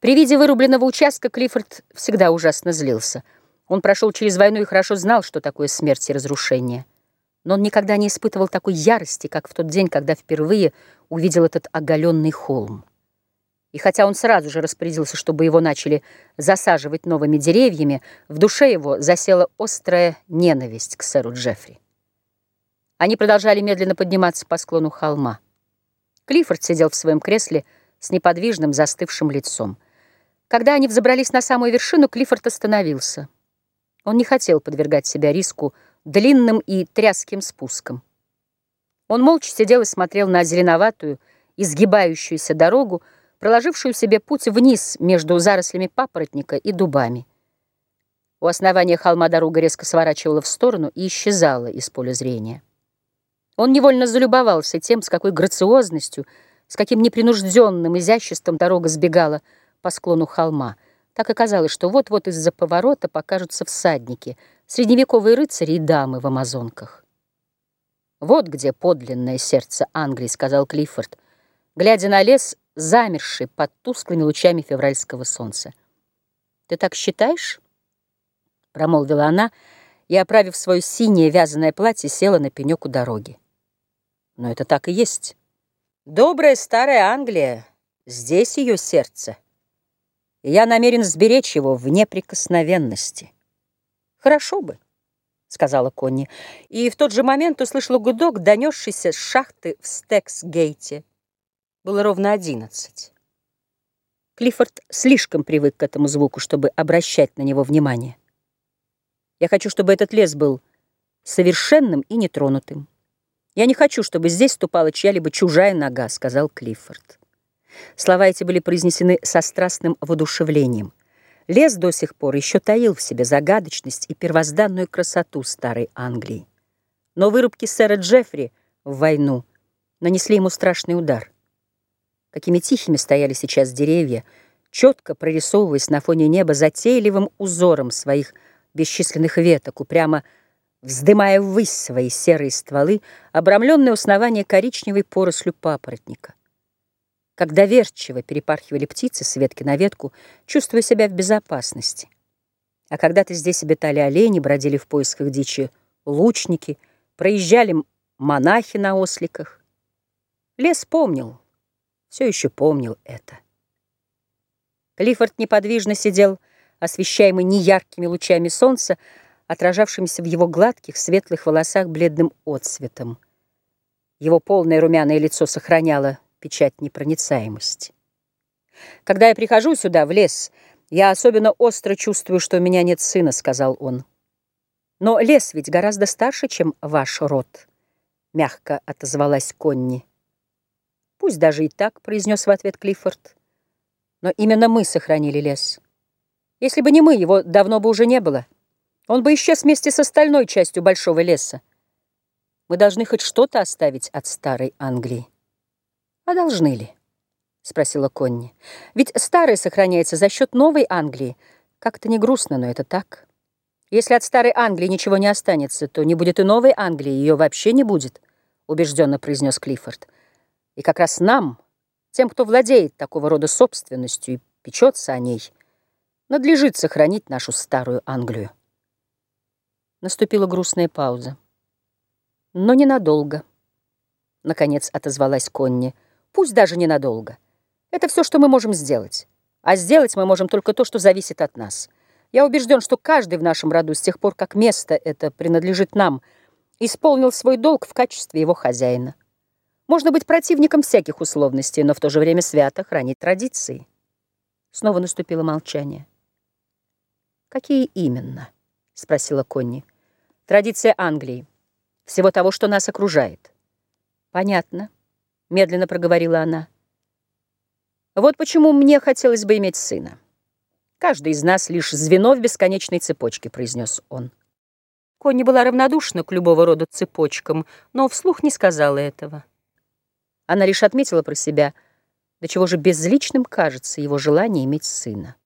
При виде вырубленного участка Клиффорд всегда ужасно злился. Он прошел через войну и хорошо знал, что такое смерть и разрушение. Но он никогда не испытывал такой ярости, как в тот день, когда впервые увидел этот оголенный холм. И хотя он сразу же распорядился, чтобы его начали засаживать новыми деревьями, в душе его засела острая ненависть к сэру Джеффри. Они продолжали медленно подниматься по склону холма. Клиффорд сидел в своем кресле с неподвижным застывшим лицом. Когда они взобрались на самую вершину, Клиффорд остановился. Он не хотел подвергать себя риску длинным и тряским спуском. Он молча сидел и смотрел на зеленоватую, изгибающуюся дорогу, проложившую себе путь вниз между зарослями папоротника и дубами. У основания холма дорога резко сворачивала в сторону и исчезала из поля зрения. Он невольно залюбовался тем, с какой грациозностью, с каким непринужденным изяществом дорога сбегала по склону холма. Так оказалось, что вот-вот из-за поворота покажутся всадники, средневековые рыцари и дамы в амазонках. «Вот где подлинное сердце Англии», — сказал Клиффорд, глядя на лес, замерший под тусклыми лучами февральского солнца. «Ты так считаешь?» — промолвила она, и, оправив свое синее вязаное платье, села на пенек у дороги. «Но это так и есть. Добрая старая Англия, здесь ее сердце» и я намерен сберечь его в неприкосновенности. Хорошо бы, сказала Конни, и в тот же момент услышала гудок, донесшийся с шахты в Стексгейте. Было ровно одиннадцать. Клиффорд слишком привык к этому звуку, чтобы обращать на него внимание. Я хочу, чтобы этот лес был совершенным и нетронутым. Я не хочу, чтобы здесь ступала чья-либо чужая нога, сказал Клиффорд. Слова эти были произнесены со страстным воодушевлением. Лес до сих пор еще таил в себе загадочность и первозданную красоту старой Англии. Но вырубки сэра Джеффри в войну нанесли ему страшный удар. Какими тихими стояли сейчас деревья, четко прорисовываясь на фоне неба затейливым узором своих бесчисленных веток, упрямо вздымая ввысь свои серые стволы, обрамленные основания коричневой порослью папоротника как доверчиво перепархивали птицы с ветки на ветку, чувствуя себя в безопасности. А когда-то здесь обитали олени, бродили в поисках дичи лучники, проезжали монахи на осликах. Лес помнил, все еще помнил это. Клиффорд неподвижно сидел, освещаемый неяркими лучами солнца, отражавшимися в его гладких, светлых волосах бледным отсветом. Его полное румяное лицо сохраняло печать непроницаемости. «Когда я прихожу сюда, в лес, я особенно остро чувствую, что у меня нет сына», — сказал он. «Но лес ведь гораздо старше, чем ваш род», — мягко отозвалась Конни. «Пусть даже и так», — произнес в ответ Клиффорд. «Но именно мы сохранили лес. Если бы не мы, его давно бы уже не было. Он бы исчез вместе с остальной частью большого леса. Мы должны хоть что-то оставить от старой Англии». «А должны ли?» — спросила Конни. «Ведь старая сохраняется за счет новой Англии. Как-то не грустно, но это так. Если от старой Англии ничего не останется, то не будет и новой Англии, ее вообще не будет», — убежденно произнес Клиффорд. «И как раз нам, тем, кто владеет такого рода собственностью и печется о ней, надлежит сохранить нашу старую Англию». Наступила грустная пауза. Но ненадолго. Наконец отозвалась Конни. Пусть даже ненадолго. Это все, что мы можем сделать. А сделать мы можем только то, что зависит от нас. Я убежден, что каждый в нашем роду с тех пор, как место это принадлежит нам, исполнил свой долг в качестве его хозяина. Можно быть противником всяких условностей, но в то же время свято хранить традиции. Снова наступило молчание. «Какие именно?» — спросила Конни. «Традиция Англии. Всего того, что нас окружает». «Понятно» медленно проговорила она. Вот почему мне хотелось бы иметь сына. Каждый из нас лишь звено в бесконечной цепочке, произнес он. Конни была равнодушна к любого рода цепочкам, но вслух не сказала этого. Она лишь отметила про себя, до чего же безличным кажется его желание иметь сына.